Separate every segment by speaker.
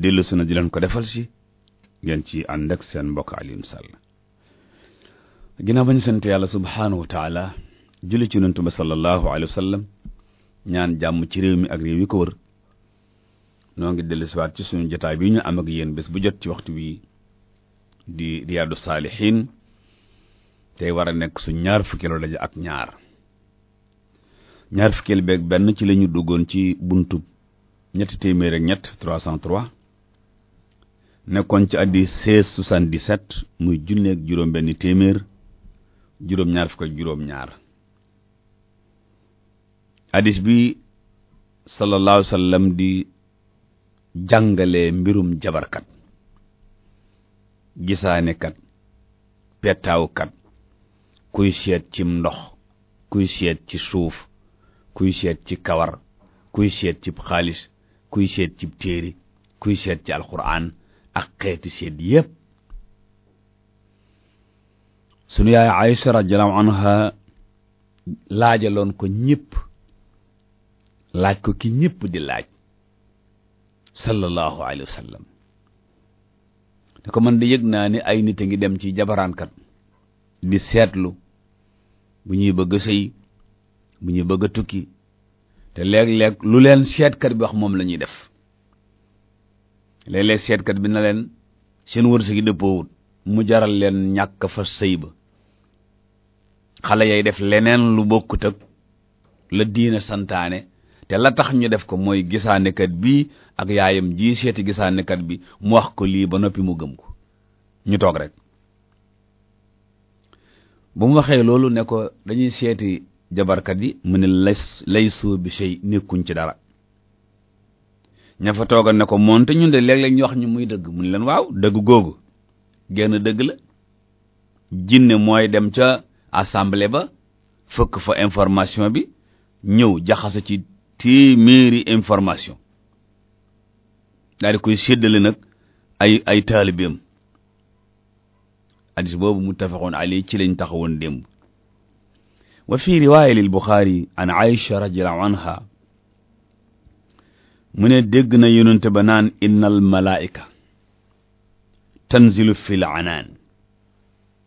Speaker 1: dellu si na di leen ko defal si ngeen ci ànd ak seen mbokk Alioune Sall ginnaaw ba ñu sant yàlla subhaanahu wa taala julli ci yonent ba sallallahu alayhi wa sallam ñaan jàmm ci réew mi ak réew yi ko wër noo ngi dellu siwaat ci suñu jotaay bi ñu am ak yéen bés bu jot ci waxtu wi di riyaadu saalihiin tey war a nekk su ñaar fukkeelu daje ak ñaar ñaar fukkeel beeg benn ci lañu duggoon ci buntub ñetti téeméer ak ñett 303 nekkoon ci addi 16 77 muy junne ak juróom benn téeméer juróom ñaar fukk ak juróom ñaar hadis bi sallallahu alayhi wa sallam di jàngale mbirum jabarkat gisaanekat pettaawkat kuy seet cim ndox kuy seet ci suuf kuy seet ci kawar kuy seet cib xaalis kuy seet cib téere kuy seet ci alxuraan ak xeeti seet yépp sunu yaay Aïcha radiyallahu anha laajaloon ko ñépp laaj ko ki ñépp di laaj sallallahu alayhi wa ne ko man de yëg naa ni ay nit a ngi dem ci jabaraankat di seetlu bu ñuy bëgg a sëy bu ñuy bëgg a tukki te léeg-léeg lu leen seetkat bi wax moom la ñuy def léeg-léeg seetkat bi na leen seen wërsëg yi dëppoowut mu jaral leen ñàkk fa sëy ba xale yay def leneen lu bokkut ak la diine santaane te la tax ñu def ko mooy gisaanekat bi ak yaayam ji seeti gisaanekat bi mu wax ko lii ba noppi mu gëm ko ñu toog rek bu mu waxee loolu ne ko dañuy seeti jabarkat yi mu ne lay lay soo bi sey nekkuñ ci dara ña fa toogal ne ko moonte ñun de léeg-léeg ñu wax ñu muy dëgg mu ne leen waaw dëgg googu genn dëgg la jinne mooy dem ca assemblée ba fëkk fa information bi ñëw jaxase ci téeméeri information daal di koy séddale nag ay ay taalibeem hadis boobu muttafaqun alayhi ci lañ taxawoon démb wa fi riwaaya lil Buxaari an Aïcha radiyallahu anha mu ne dégg na yonente ba naan innal malaa'ika tanzilu fil anaan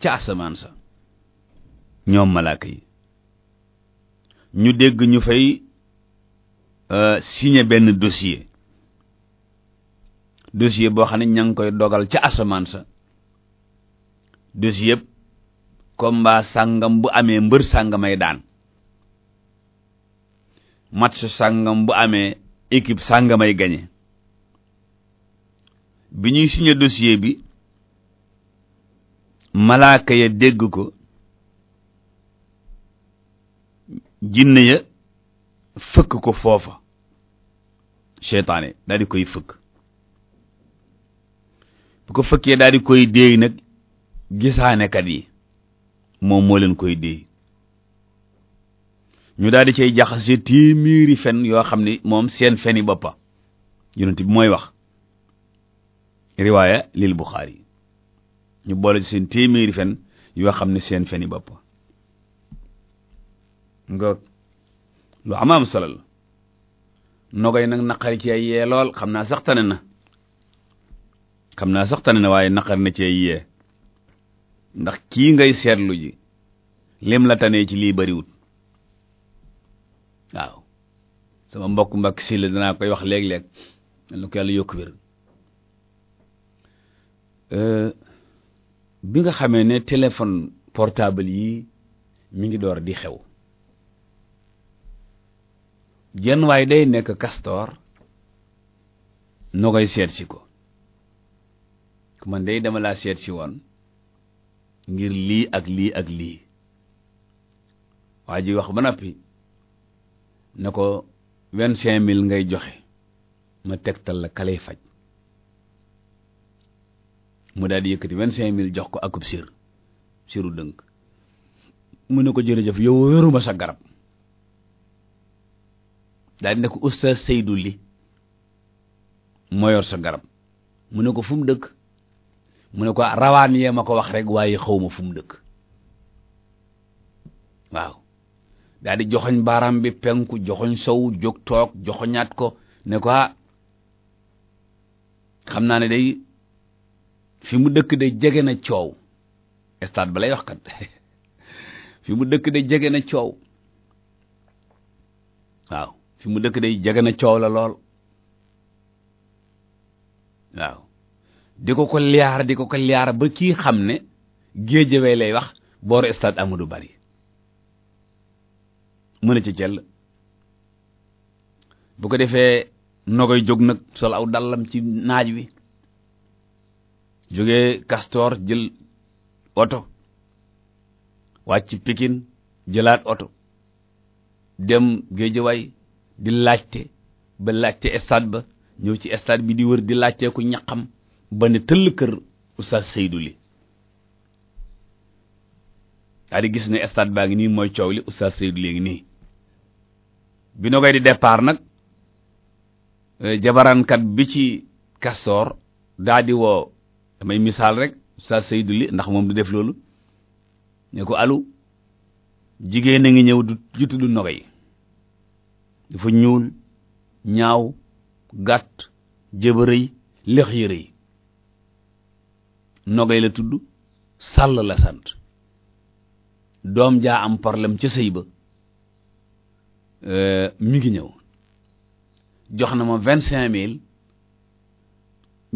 Speaker 1: ca asamaan sa ñoom malaaka yi ñu dégg ñu fay euh, signé benn dossier dossier boo xam ne ña ngi koy dogal ca asamaan sa dossier yëpp combat sàngam bu amee mbër sàngamay daan match sàngam bu amee équipe sàngamay gañe bi ñuy signé dossier bi malaaka ya dégg ko jinne ya fëkk ko foofa seytaane daal di koy fëkk bu ko fëkkee daal di koy déey nag gisaanekat yi moom moo leen koy déey ñu daal di cay jaxase téeméeri fen yoo xam ne moom seen feni boppa yonent bi mooy wax riwaaya lil Buxaari ñu boole ci seen téeméeri fen yoo xam ne seen feni bopp nga lu amaam solo la nogay nag naqari ci ay yee lool xam naa sax tane na xam naa sax tane na waaye naqar na ci ay yee ndax kii ngay seetlu ji lim la tanee ci lii bariwut waaw sama mbokk mbakk si la danaa koy wax léeg-léeg yal na ko yàlla yokk wér euh, bi nga xamee ne téléphone portable yi mi ngi door di xew jenn waay day nekk Castor noo koy seet si ko man day dama laa seet si woon ngir lii ak lii ak lii waa ji wax ba noppi ne ko vingt cinq mille ngay joxe ma tegtal la kalay faj mu daal di yëkkati vingt cinq mille jox ko akub sir siru dënk mu ne ko jërëjëf yow wéruma sa garab daal di ne ko oustaz Seydou li moo yor sa garab mu ne ko fu mu dëkk mu ne ko ah, rawaan yee ma ko wax rek waaye xawma fu mu dëkk waaw daal di joxoñ baaraam bi penku joxoñ sow jóg toog joxoñaat ko ne ko ah xam naa ne day fi mu dëkk de jege na coow stade ba lay wax kat fi mu dëkk de jege na coow waaw fi mu dëkk de jege na coow la lool waaw di ko ko liyaar di ko ko liyaar ba kii xam ne géejëwee lay wax booru stade Amadou Barry mu ne ci jël bu ko defee nogoy jóg nag sol aw dallam ci naaj wi jógee Castor jël oto wàcc Pikine jëlaat oto dem Géejawaay di laajte ba laajte stade ba ñëw ci stade bi di wër di laajteeku ñaqam ba ne tëll kër Oustaz Seydou li daal di gis ne stade baa ngi nii mooy coow li oustaz Seydou léegi nii bi no koy di départ nag eh, jabarankat bi ci kastoor daa di woo damay misaal rek oustaz Seydou li ndax moom du def loolu ne ko alu jigéen a ngi ñëw du ju tudd Nogay dafa ñuul ñaaw gàtt jëbërëy lex yërëy nogay la tudd sàll la sant doom jaa am problème ca sëy ba euh, mi ngi ñëw jox na ma vingt cinq mille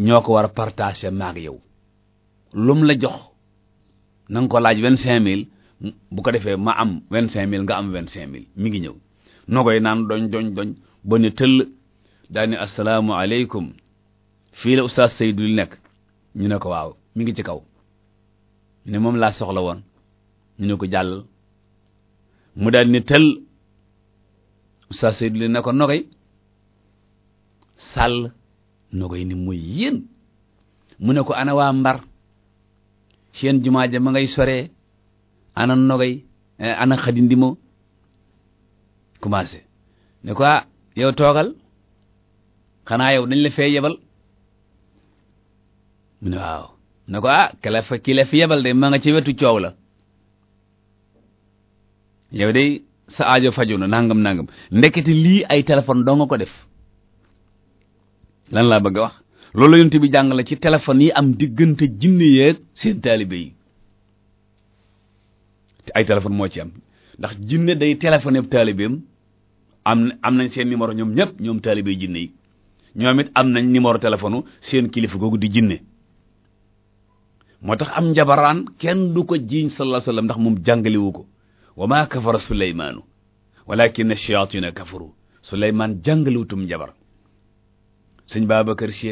Speaker 1: ñoo ko war a partager maag yow lum la jox na ko laaj vingt cinq mille bu ko defee ma am vingt cinq mille nga am vingt cinq mille mi ngi ñëw noo koy naan doñ doñ doñ ba ne tëll daani assalaamu aleykum fii la oustaz Seydou li nekk ñu ne ko waaw mi ngi ci kaw ñu ne moom laa soxla woon ñu ne ko jàll mu daal ni tël oustaz Seydou li ne ko nogay sàll nogay ni muy yéen mu ne ko ana waa mbar seen jumaa ja ma ngay soree ana nogay eh, ana xadindimo commencé ne ko ah yow toogal xanaa yow dañ la fee yebal mu ne waaw ne ko ah kala fa ki la fi yebal de ma nga ci wetu coow la yow de sa aajo faju na nangam nangam ndekete lii ay téléphone doo nga ko def lan laa bëgg a wax loolu yonent bi jàngale ci téléphone yi am diggante jinne yeeg seen taalibe yi te ay téléphone moo ci am ndax jinne day téléphoné ab taalibeem am am nañ seen numéro ñoom ñëpp ñoom taalibe jinne yi ñoom it am nañ numéro téléphone seen kilifa googu di jinne moo tax am njabaraan kenn du ko jiiñ sallallahu alayhi ndax moom jàngalewu ko wa maa kafara suleymaanu walakin ash-shayaatiina kafaru suleymaan jàngalewutum njabar sëñ Babacar Sy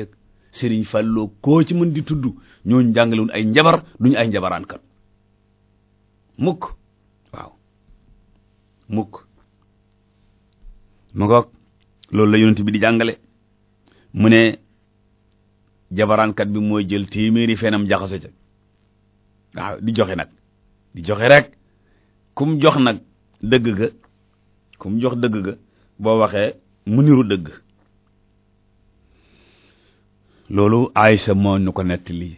Speaker 1: sëriñ Fallou koo ci mën di tudd ñooñu jàngalewuñ ay njabar duñu ay njabaraan kat mukk mukk ma ngoog loolu la yonent bi di jàngale mu ne jabaraankat bi mooy jël téeméeri fenam jaxase ca waaw di joxe nag di joxe rek kum jox nag dëgg ga kum jox dëgg ga boo waxee mu niru dëgg loolu Aysa moo ñu ko nettali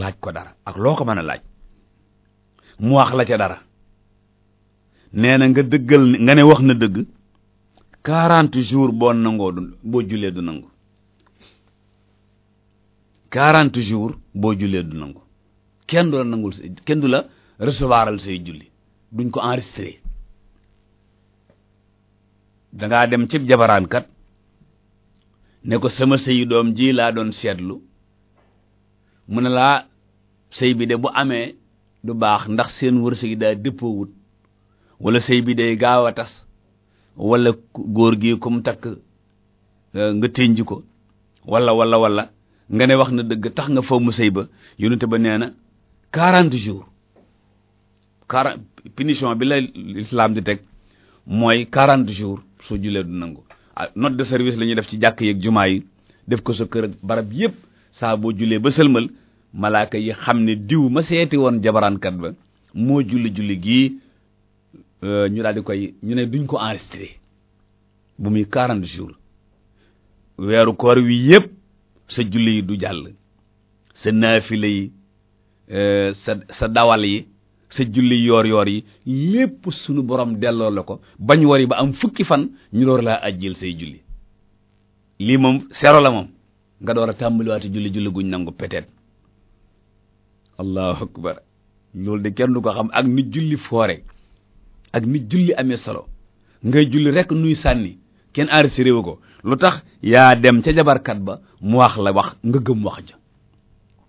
Speaker 1: laaj ko dara ak loo ko mën a laaj mu wax la ca dara nee na nga dëggal nga ne wax na dëgg quarante jours boo nangoo du boo jullee du nangu quarante jours boo jullee du nangu kenn du la nangul sa kenn du la recevoiral say julli duñ ko enregistré dangaa dem cib jabaraankat ne ko sama sëyi doom ji laa doon seetlu mu ne laa sëy bi de bu amee du baax ndax seen wërsëg yi daa dëppoo wut wala sëy bi day gaaw a tas wala góor gi ku mu takk euh, nga tënj ko wala wala wala nga ne wax na dëgg tax nga foo mu sëy ba yonente ba nee na quarante jours kara punition bi la l'islam di teg mooy quarante jours soo julee du nangu ah, note de service la ñuy def ci jàkk yeeg jumaa yi def ko sa kër ak barab yépp saa boo julee ba sëlmal malaaka yi xam ne diw ma seeti woon jabaraankat ba moo julli julli gii euh, ñu daal di koy ñu ne duñ ko enregistré bu muy quarante jours weeru koor wi yépp sa julli yi du jàll sa naafile yi euh, sa sa dawal yi sa julli yoor yoor yi lépp sunu borom delloo la ko bañ wari ba am fukki fan ñu door laa ajjil say julli lii moom sero la moom nga door a tàmbaliwaati julli julli guñ nangu peut-être allahu akbar loolu de kenn du ko xam ak ni julli foore ak ni julli amee solo ngay julli rek nuy sànni kenn enregistré wu ko lu tax yaa dem ca jabarkat ba mu wax la wax nga gëm wax ja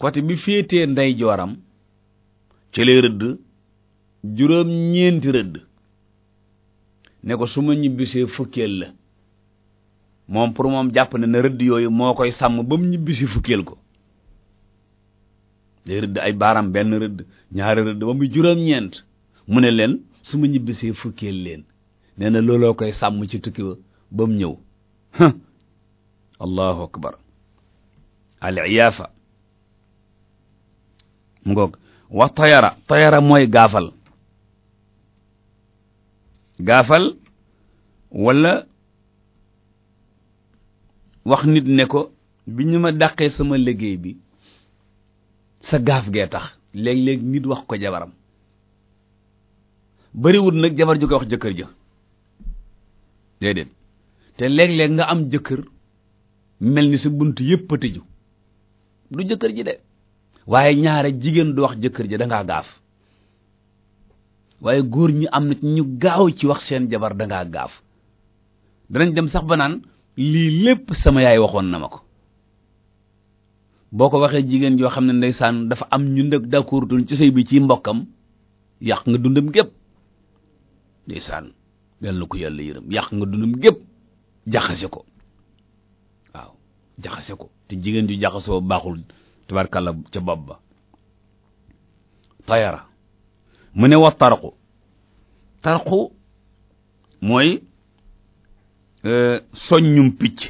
Speaker 1: côté bi féetee ndey jooram ci lay rëdd juróom ñeenti rëdd ne ko su ma ñibbisee fukkeel la moom pour moom jàpp ne na rëdd yooyu moo koy sàmm ba mu ñibbisi fukkeel ko day rëdd ay baaram benn rëdd ñaari rëdd ba muy juróom ñeent mu ne leen su ma ñibbisee fukkeel leen nee na looloo koy sàmm ci tukki ba ba mu ñëw allahu akbar al iyaafa mu ngoog wa tayara tayara mooy gaafal gaafal wala wax nit ne ko bi ñu ma dàqee sama liggéey bi sa gaaf gee tax léeg-léeg nit wax ko jabaram bariwul nag jabar ju ko wax jëkkër ja déedéet te léeg-léeg nga am jëkkër mel ni sa bunt yépp a tëju du jëkkër ji de waaye ñaare jigéen du wax jëkkër ji dangaa gaaf waaye góor ñi am na ci ñu gaaw ci wax seen jabar dangaa gaaf danañ dem sax ba naan lii lépp sama yaay waxoon na ma ko boo ko waxee jigéen joo xam ne ndeysaan dafa am ñu ndëg d'accorduñ ci sëy bi ci mbokkam yàq nga dundam gépp ndeysaan yal na ko yàlla yërëm yàq nga dundam gépp jaxase ko waaw jaxase ko te jigéen ju jaxasoo baaxul tabarkàlla ca bopp ba tayara mu ne wa tarqu tarqu mooy euh, soññum picc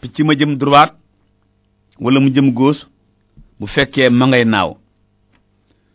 Speaker 1: picc ma jëm droite wala mu jëm gauche bu fekkee ma ngay naaw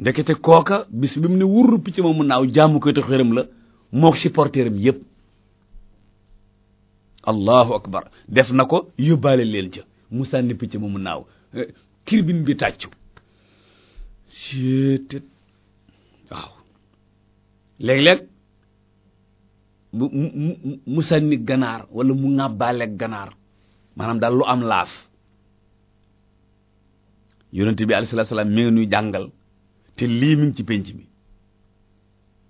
Speaker 1: ndekete kooka bis bi mu ne wurru picc ma mu naaw jaamu koy te xërëm la mook supporteram yépp allahu akbar def na ko yóbbaale leen ca mu sànni picc ma mu naaw eh, tribune bi tàccu seetet waaw léeg-léeg mu mu sànni ganaar wala mu ŋàbbaale ganaar maanaam daal lu am laaf yonent bi alayhi salaatu salaam mi ngi nuy jàngal te lii mi ci penc mi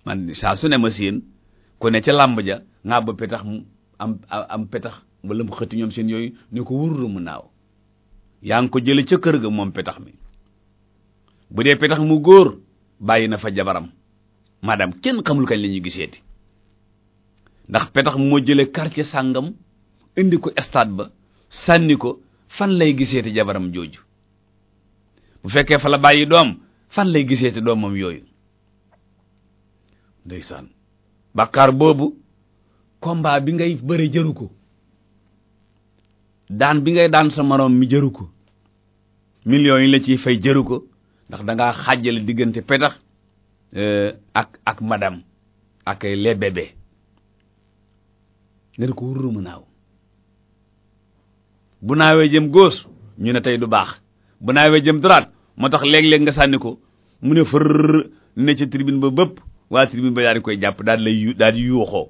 Speaker 1: man saa su ne ma séen ku ne ca làmb ja ngaa ba petax mu am am petax wala mu xëtti ñoom seen yooyu ne ko wurru mu naaw yaa ngi ko jële ca kër ga moom petax mi bu dee petax mu góor bàyyi na fa jabaram madame kenn xamul kañ la ñuy giseeti ndax petax moo jële quartier sàngam indi ko stade ba sànni ko fan lay giseeti jabaram jooju bu fekkee fa la bàyyi doom fan lay giseeti doomam yooyu ndeysaan bàkkaar boobu combat bi ngay bëre jëru ko daan bi ngay daan sa moroom mi jëru ko millions yi la ciy fay jëru ko ndax dangaa xàjjale diggante petax euh, ak ak madame ak les bébés nga ne ko wurru mu naaw bu naawee jëm gauche ñu ne tey du baax bu naawee jëm droite moo tax léeg-léeg nga sànni ko mu ne fër ne ci tribune ba bëpp waa tribune ba daal di koy jàpp daal lay daal di yuuxoo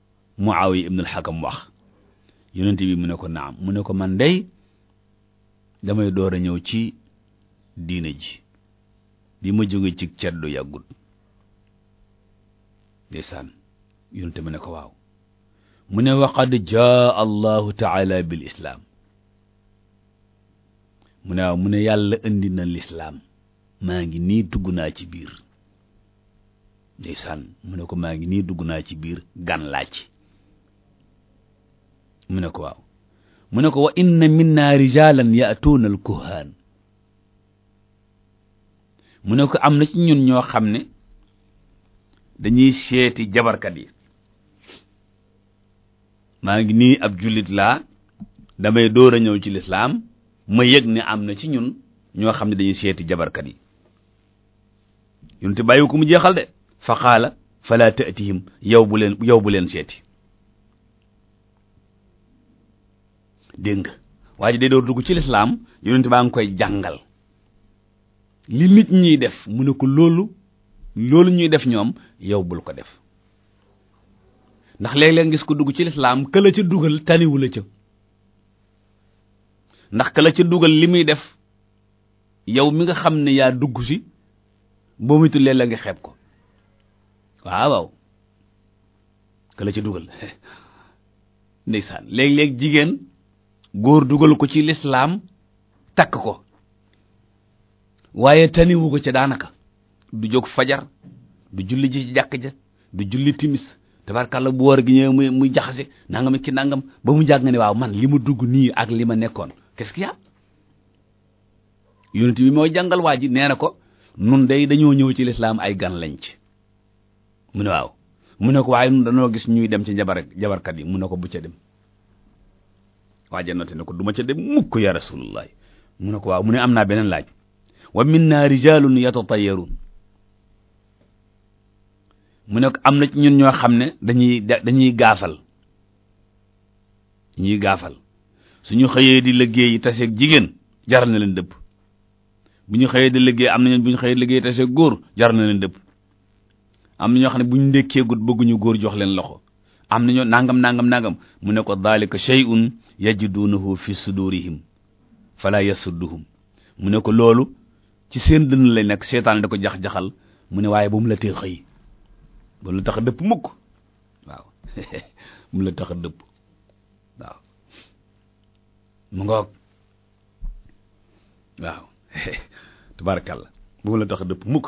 Speaker 1: Muawiya ibn al-Hakam wax yonent bi mu ne ko naam mu ne ko man dey damay door a ñëw ci diine ji bi ma jóge ci ceddu yàggut ndeysaan yonent bi ne ko waaw mu ne waqad jaa allahu taala bil islaam mu ne waaw mu ne yàlla indi na lislaam maa ngi nii dugg naa ci biir ndeysaan mu ne ko maa ngi nii dugg naa ci biir gan laa ci mu ne ko waaw mu ne ko wa inna minna rijalan yaatuuna al kuhaan mu ne ko am na ci ñun ñoo xam ne dañuy seeti jabarkat yi maa ngi nii ab jullit laa damay door a ñëw ci lislaam ma yëg ne am na ci ñun ñoo xam ne dañuy seeti jabarkat yi yunte bàyyi ko mu jeexal de fa qaala fala tatihim yow bu leen yow bu leen seeti dégg nga waa ji day door dugg ci lislaam yonent baa ngi koy jàngal li nit ñiy def mu ne ko loolu loolu ñuy def ñoom yow bul ko def ndax léeg-léeg ngis ko dugg ci lislaam ka la ca dugal taniwu la ca ndax ka la ca dugal li muy def yow mi nga xam ne yaa dugg si boo muy tullee la nga xeeb ko waaw waaw ka la ca dugal ndeysaan léeg-léeg jigéen góor dugal ko ci lislaam takk ko waaye taniwu ko ca daanaka du jóg fajar du julli ji ci jàkk ja du julli timis tabarkàlla bu woor gi ñëwee muy muy jaxase nangam ki nangam ba mu jàgg nga ne waaw man li ma dugg nii ak li ma nekkoon qu'est-ce qu'il y bi mooy jàngal waa ji nee na ko nun day dañoo ñëw ci lislaam ay gan lañ ci mu ne waaw mu ne ko waaye nun dañoo gis ñuy dem ci jabar jabarkat yi mu ne ko bu ca dem waaja note ne ko du ma ca dem mukk ya rasulullah mu ne ko waaw mu ne am naa beneen laaj wa minna rijalun yatatayaruun mu ne am na ci ñun ñoo xam ne dañuy dañuy gaafal ñuy gaafal suñu xëyee di liggéey yi taseeg jigéen jaral na leen dëpp bu ñu xëyee di liggéey am na ñun bu ñu xëyee liggéey taseeg góor jaral na leen dëpp am na ñoo xam ne bu ñu ndekkee gut bëgguñu góor jox leen loxo am na ñoo nangam nangam nangam mu ne ko daalika shay'un yajidunahu fi sudurihim fala yasudduhum mu ne ko loolu ci seen dënn lay nekk seetaan da ko jax-jaxal mu ne waaye bu mu la tee xëy bu mu la tax a dëpp mukk waaw mu la tax a dëpp waaw mu ngoog waaw tabarakalla bu mu la tax a dëpp mukk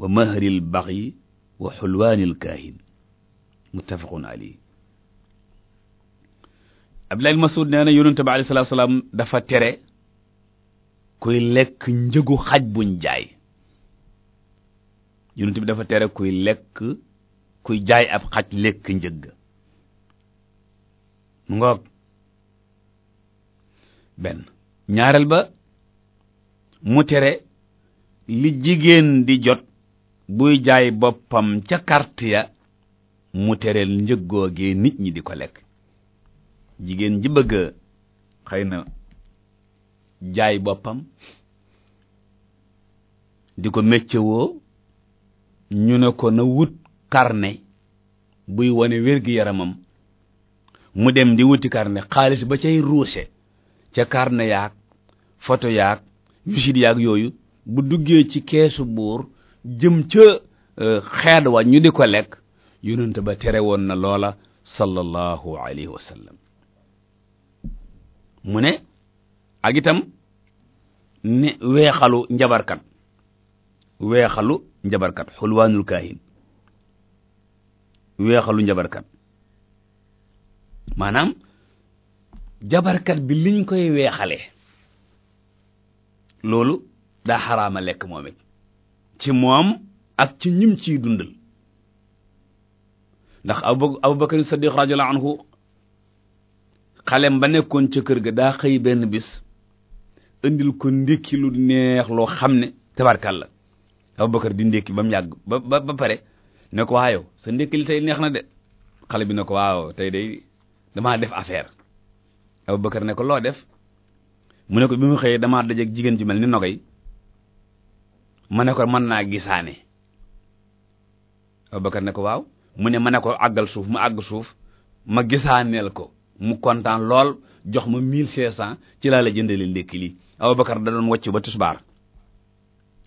Speaker 1: wa mahril baxyi wa xulwaanil kaahin muttafaqun alayhi Abdullah ibn Mas'ud nee na yonente bi alayhi salaatu salaam dafa tere kuy lekk njëgu xaj buñ jaay yonente bi dafa tere kuy lekk kuy jaay ab xaj lekk njëgg mu ngoog benn ñaareel ba mu tere li jigéen di jot buy jaay boppam ca carte ya mu tereel njëggoogee nit ñi di ko lekk jigéen ji bëgg xëy na jaay boppam di ko méccewoo ñu ne ko na wut carnet buy wane wér-gi-yaramam mu dem di wuti carnet xaalis ba cay ruuse ca carnet yaag photo yaag visite yaag yooyu bu duggee ci keesu buur jëm ca euh, xeet wa ñu di ko lekk yonent ba tere woon na loola sallallahu alayhi wa sallam mu ne ak itam ne weexalu njabarkat weexalu njabarkat xulwaanul kaahin weexalu njabarkat maanaam jabarkat bi liñ koy weexale loolu daa xaraama lekk moom it ci moom ak ci ñim ciy dundal ndax abu abubakar sadiq radiyallahu anhu xalem ba nekkoon ca kër ga daa xëy benn bis indil ko ndékki lu neex loo xam ne tabarkalla Abubakar di ndékki ba mu yàgg ba ba ba pare ne ko waayow sa ndékki li tey neex na de xale bi ne ko waaw tey day damaa def affaire Abubakar ne ko loo def mu ne ko bi mu xëyee damaa dajeeg jigéen ju mel ni nogay ma ne ko mën naa gisaane Abubakar ne ko waaw mu ne ma ne ko àggal suuf mu àgg suuf ma gisaaneel ko mu kontaan lool jox ma mille cinq cent ci laa la jëndale ndékki lii Abubakar da doon wàcc ba tisbaar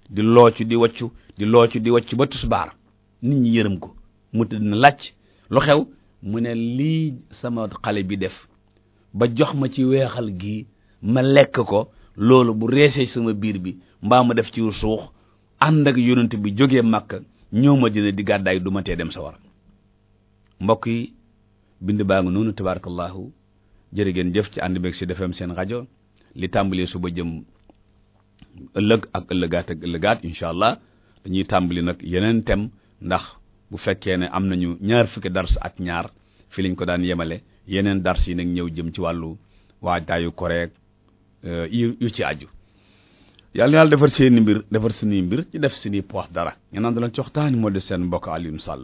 Speaker 1: di loocu di waccu di loocu di waccu ba tusbaar nit ñi yërëm ko mu tëdd na làcc lu xew mu ne lii sama xale bi def ba jox ma ci weexal gi ma lekk ko loolu bu reesee sama biir bi mbaa ma def ci suux ànd ak yonent bi jógee Makka ñëw ma dina di gàddaay du ma tee dem sa war mbokk yi bind baa ngi noonu tabarakallahu jërë ngeen jëf ci ànd beeg si defam seen rajo li tàmbalee suba jëm ëllëg ak ëllëgaat ak ëllëgaat incha allah dañuy tàmbali nag yeneen tem ndax bu fekkee ne am nañu ñaar fukki dars ak ñaar fi lañ ko daan yemale yeneen dars yi nag ñëw jëm ci wàllu waajtaayu koreek euh, yu ci aju yàlla na yàlla defar seeni mbir defar suñuy mbir ci def suñuy poos dara ñu naan da leen coxtaani moo de seen mbokk Alioune Sall